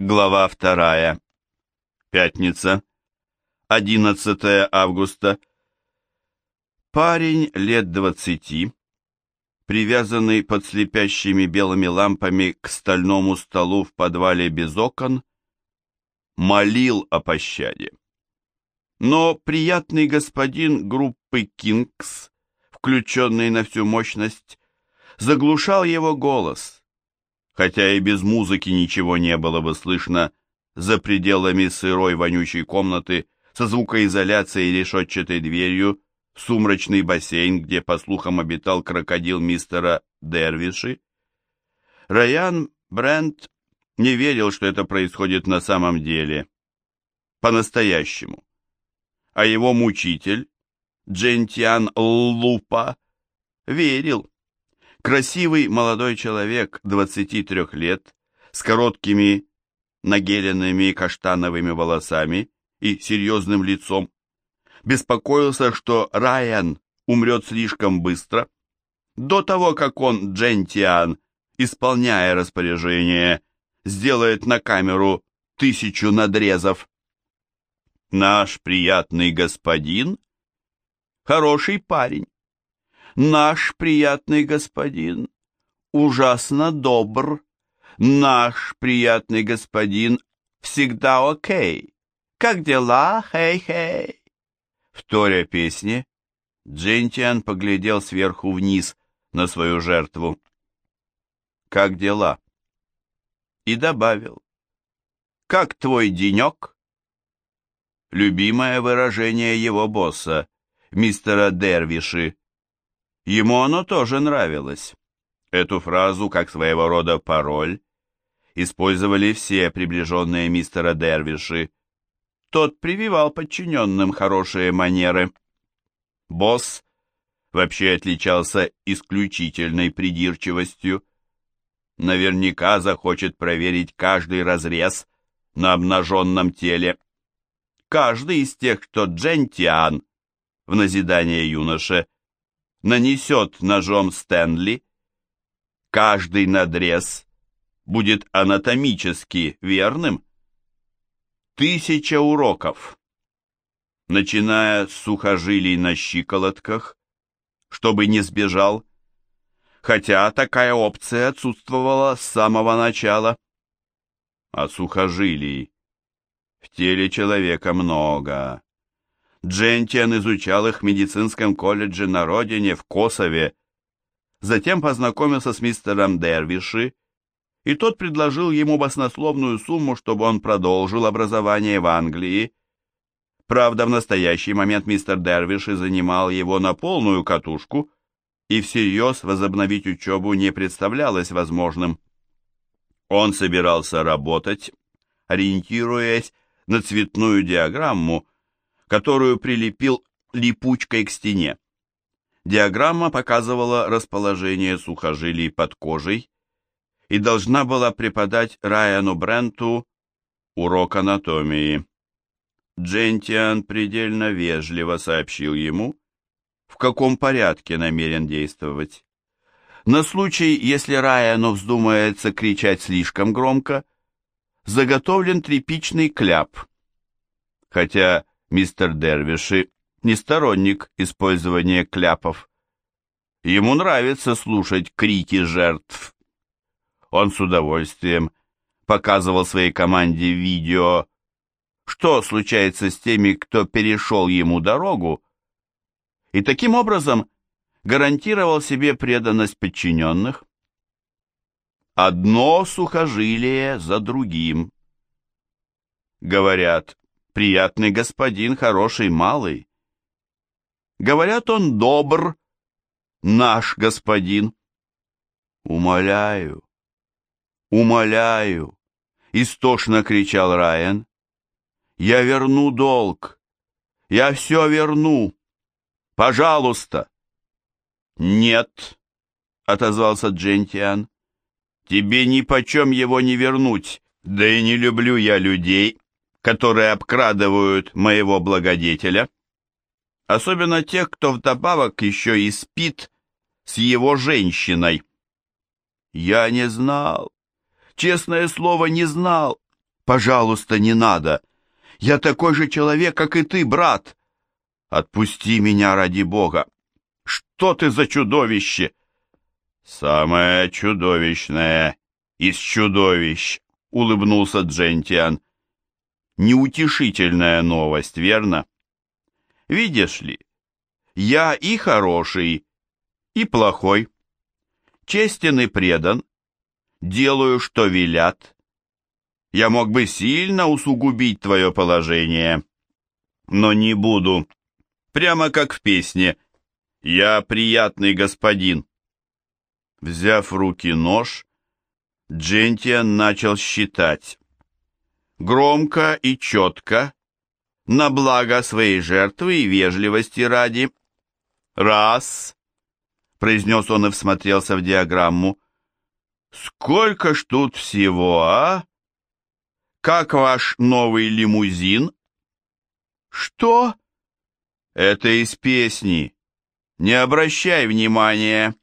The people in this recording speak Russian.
Глава вторая. Пятница. 11 августа. Парень лет двадцати, привязанный под слепящими белыми лампами к стальному столу в подвале без окон, молил о пощаде. Но приятный господин группы «Кингс», включенный на всю мощность, заглушал его голос – хотя и без музыки ничего не было бы слышно за пределами сырой вонючей комнаты со звукоизоляцией и решетчатой дверью сумрачный бассейн, где, по слухам, обитал крокодил мистера Дервиши. Райан Брент не верил, что это происходит на самом деле, по-настоящему. А его мучитель, Джентиан Лупа, верил. Красивый молодой человек 23 лет, с короткими нагеленными каштановыми волосами и серьезным лицом, беспокоился, что Райан умрет слишком быстро, до того, как он, Джентиан, исполняя распоряжение, сделает на камеру тысячу надрезов. Наш приятный господин — хороший парень наш приятный господин ужасно добр, наш приятный господин всегда окей. Как дела, хей-хей?» Вторя песни, Джентиан поглядел сверху вниз на свою жертву. «Как дела?» И добавил. «Как твой денек?» Любимое выражение его босса, мистера Дервиши, Ему оно тоже нравилось. Эту фразу, как своего рода пароль, использовали все приближенные мистера Дервиши. Тот прививал подчиненным хорошие манеры. Босс вообще отличался исключительной придирчивостью. Наверняка захочет проверить каждый разрез на обнаженном теле. Каждый из тех, кто джентиан, в назидание юноше, нанесет ножом Стэнли, каждый надрез будет анатомически верным. Тысяча уроков, начиная с сухожилий на щиколотках, чтобы не сбежал, хотя такая опция отсутствовала с самого начала. А сухожилий в теле человека много. Джентиан изучал их в медицинском колледже на родине, в Косове. Затем познакомился с мистером Дервиши, и тот предложил ему баснословную сумму, чтобы он продолжил образование в Англии. Правда, в настоящий момент мистер Дервиши занимал его на полную катушку, и всерьез возобновить учебу не представлялось возможным. Он собирался работать, ориентируясь на цветную диаграмму, которую прилепил липучкой к стене. Диаграмма показывала расположение сухожилий под кожей и должна была преподать Райану Бренту урок анатомии. Джентиан предельно вежливо сообщил ему, в каком порядке намерен действовать. На случай, если Райану вздумается кричать слишком громко, заготовлен тряпичный кляп. Хотя Мистер Дервиши не сторонник использования кляпов. Ему нравится слушать крики жертв. Он с удовольствием показывал своей команде видео, что случается с теми, кто перешел ему дорогу, и таким образом гарантировал себе преданность подчиненных. Одно сухожилие за другим. Говорят, приятный господин, хороший малый. Говорят, он добр, наш господин. Умоляю, умоляю, истошно кричал Райан. Я верну долг, я все верну. Пожалуйста. Нет, отозвался Джентиан. Тебе ни почем его не вернуть, да и не люблю я людей, которые обкрадывают моего благодетеля, особенно тех, кто вдобавок еще и спит с его женщиной. Я не знал, честное слово, не знал, Пожалуйста, не надо. Я такой же человек, как и ты, брат. Отпусти меня ради Бога. Что ты за чудовище? Самое чудовищное из чудовищ, улыбнулся Джентиан. Неутешительная новость, верно? Видишь ли, я и хороший, и плохой. Честен и предан, делаю, что велят. Я мог бы сильно усугубить твое положение, но не буду. Прямо как в песне «Я приятный господин». Взяв в руки нож, Джентиан начал считать. Громко и четко, на благо своей жертвы и вежливости ради. «Раз», — произнес он и всмотрелся в диаграмму. «Сколько ж тут всего, а? Как ваш новый лимузин?» «Что?» «Это из песни. Не обращай внимания».